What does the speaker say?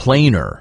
plainer